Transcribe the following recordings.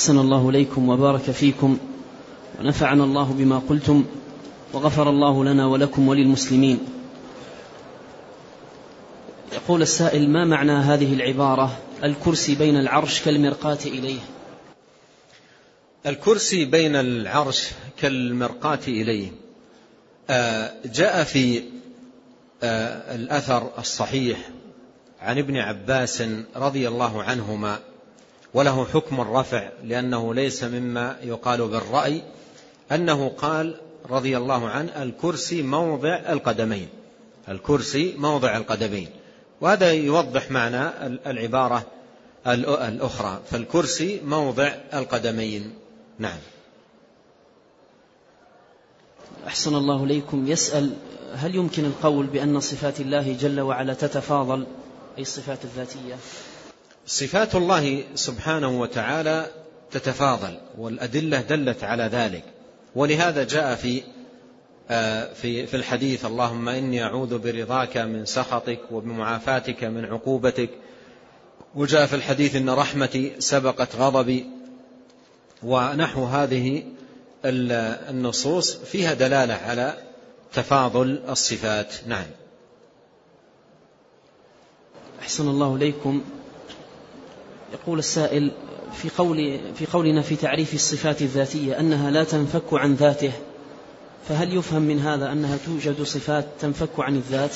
أحسن الله إليكم وبارك فيكم ونفعنا الله بما قلتم وغفر الله لنا ولكم وللمسلمين. يقول السائل ما معنى هذه العبارة؟ الكرسي بين العرش كالمرقاة إليه. الكرسي بين العرش كالمرقاة إليه. آه، جاء في آه، الأثر الصحيح عن ابن عباس رضي الله عنهما. وله حكم الرفع لأنه ليس مما يقال بالرأي أنه قال رضي الله عنه الكرسي موضع القدمين الكرسي موضع القدمين. وهذا يوضح معنى العبارة الأخرى فالكرسي موضع القدمين. نعم. أحسن الله إليكم. يسأل هل يمكن القول بأن صفات الله جل وعلا تتفاضل أي الصفات الذاتية؟ صفات الله سبحانه وتعالى تتفاضل والأدلة دلت على ذلك. ولهذا جاء في آه، في في الحديث اللهم إني أعوذ برضاك من سخطك وبمعافاتك من عقوبتك. وجاء في الحديث إن رحمتي سبقت غضبي. ونحو هذه النصوص فيها دلالة على تفاضل الصفات. نعم. أحسن الله إليكم. يقول السائل في قول في قولنا في تعريف الصفات الذاتية أنها لا تنفك عن ذاته فهل يفهم من هذا أنها توجد صفات تنفك عن الذات؟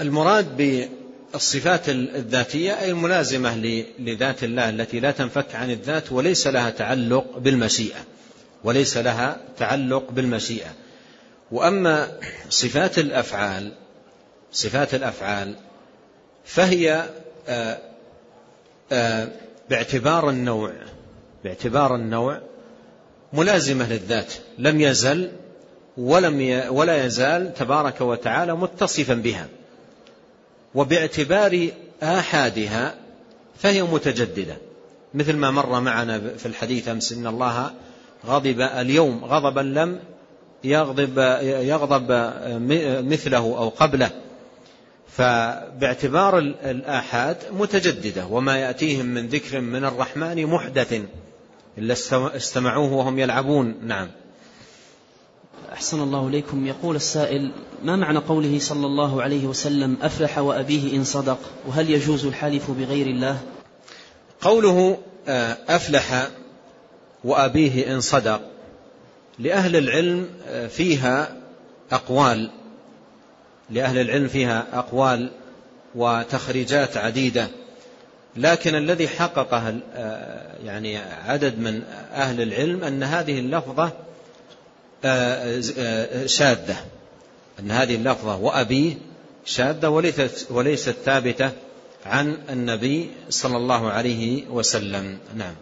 المراد بالصفات الذاتية أي الملازمة لذات الله التي لا تنفك عن الذات وليس لها تعلق بالمشيئة وليس لها تعلق بالمشيئة. وأما صفات الأفعال صفات الأفعال فهي آه، باعتبار النوع باعتبار النوع ملازمة للذات. لم يزل ولم ولا يزال تبارك وتعالى متصفا بها. وباعتبار آحادها فهي متجددة. مثل ما مر معنا في الحديث أمس إن الله غضب اليوم غضبا لم يغضب, يغضب مثله أو قبله. فباعتبار الآحاد متجددة وما يأتيهم من ذكر من الرحمن محدث إلا استمعوه وهم يلعبون. نعم. أحسن الله إليكم. يقول السائل ما معنى قوله صلى الله عليه وسلم أفلح وأبيه إن صدق؟ وهل يجوز الحلف بغير الله؟ قوله آه، أفلح وأبيه إن صدق لأهل العلم آه، فيها أقوال. لأهل العلم فيها أقوال وتخريجات عديدة. لكن الذي حققه آه، يعني عدد من أهل العلم أن هذه اللفظة آه، آه، شاذة. أن هذه اللفظة وأبيه شاذة وليست, وليست ثابتة عن النبي صلى الله عليه وسلم. نعم.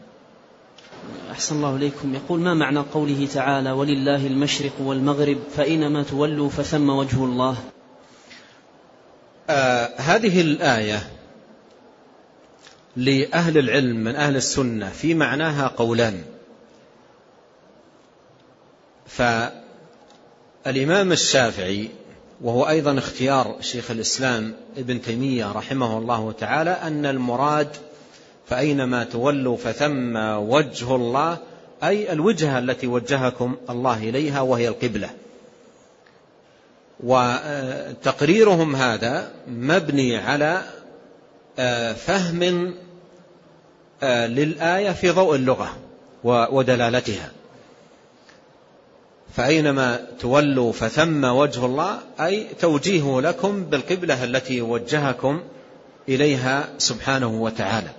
أحسن الله إليكم. يقول ما معنى قوله تعالى ولله المشرق والمغرب فإنما تولوا فثم وجه الله آه هذه الآية لأهل العلم من أهل السنة في معناها قولان. فالإمام الشافعي وهو أيضا اختيار شيخ الإسلام ابن تيمية رحمه الله تعالى أن المراد فأينما تولوا فثم وجه الله أي الوجهة التي وجهكم الله إليها وهي القبلة. وتقريرهم هذا مبني على آه، فهم آه، للآية في ضوء اللغة ودلالتها. فأينما تولوا فثم وجه الله أي توجيه لكم بالقبلة التي وجهكم إليها سبحانه وتعالى.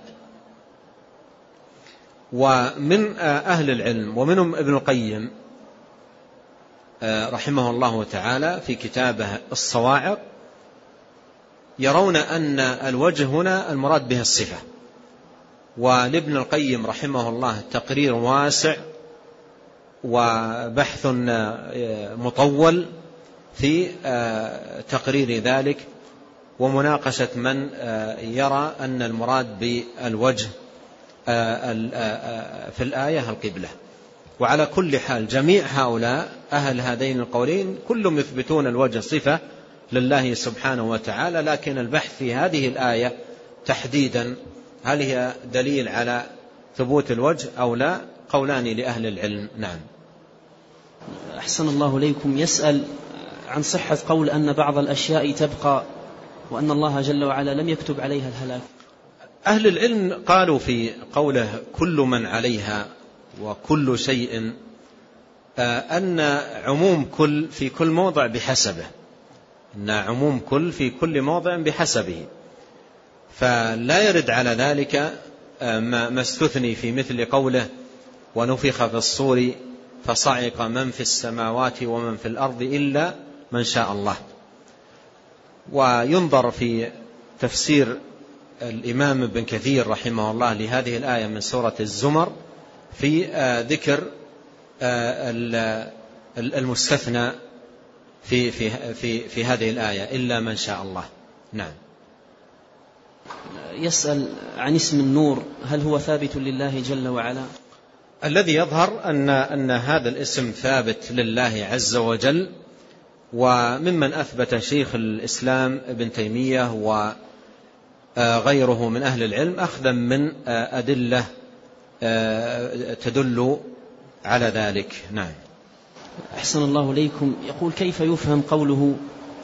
ومن أهل العلم ومنهم ابن القيم رحمه الله تعالى في كتابه الصواعق يرون أن الوجه هنا المراد به الصفة. ولابن القيم رحمه الله تقرير واسع وبحث مطول في تقرير ذلك ومناقشة من يرى أن المراد بالوجه في الآية القبلة. وعلى كل حال جميع هؤلاء أهل هذين القولين كلهم يثبتون الوجه صفة لله سبحانه وتعالى لكن البحث في هذه الآية تحديدا هل هي دليل على ثبوت الوجه أو لا؟ قولان لأهل العلم. نعم. أحسن الله ليكم يسأل عن صحة قول أن بعض الأشياء تبقى وأن الله جل وعلا لم يكتب عليها الهلاك. أهل العلم قالوا في قوله كل من عليها وكل شيء آه، أن عموم كل في كل موضع بحسبه أن عموم كل في كل موضع بحسبه. فلا يرد على ذلك آه، ما استثني في مثل قوله ونفخ في الصور فصعق من في السماوات ومن في الأرض إلا من شاء الله وينظر في تفسير الإمام ابن كثير رحمه الله لهذه الآية من سورة الزمر في آه، ذكر آه، المستثنى في في في في هذه الآية إلا من شاء الله. نعم. يسأل عن اسم النور هل هو ثابت لله جل وعلا؟ الذي يظهر أن أن هذا الاسم ثابت لله عز وجل وممن أثبت شيخ الإسلام ابن تيمية وغيره من أهل العلم أخذا من أدلة تدل على ذلك. نعم. أحسن الله إليكم. يقول كيف يفهم قوله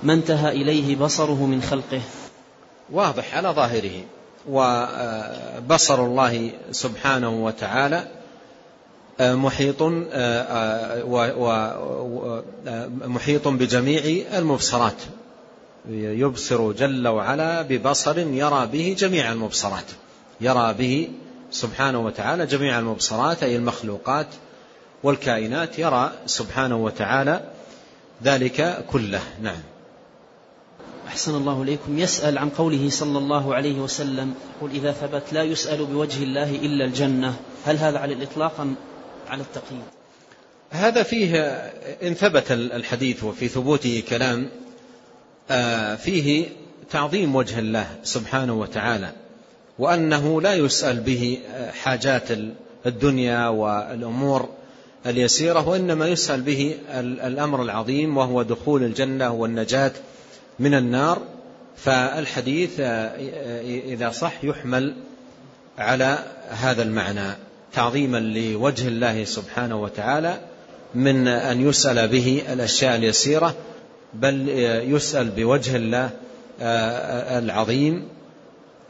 ما انتهى إليه بصره من خلقه واضح على ظاهره. وبصر الله سبحانه وتعالى محيط محيط بجميع المبصرات. يبصر جل وعلا ببصر يرى به جميع المبصرات. يرى به سبحانه وتعالى جميع المبصرات أي المخلوقات والكائنات يرى سبحانه وتعالى ذلك كله. نعم. أحسن الله إليكم. يسأل عن قوله صلى الله عليه وسلم يقول إذا ثبت لا يسأل بوجه الله إلا الجنة هل هذا على الإطلاق أم على التقييد؟ هذا فيه إن ثبت الحديث وفي ثبوته كلام آه، فيه تعظيم وجه الله سبحانه وتعالى. وأنه لا يسأل به حاجات الدنيا والأمور اليسيرة وإنما يسأل به الأمر العظيم وهو دخول الجنة والنجاة من النار. فالحديث إذا صح يحمل على هذا المعنى تعظيما لوجه الله سبحانه وتعالى من أن يسأل به الأشياء اليسيرة بل يسأل بوجه الله العظيم.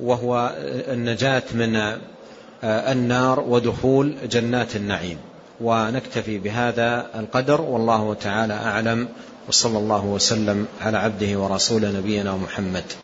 وهو النجاة من النار ودخول جنات النعيم. ونكتفي بهذا القدر والله تعالى أعلم وصلى الله وسلم على عبده ورسوله نبينا محمد.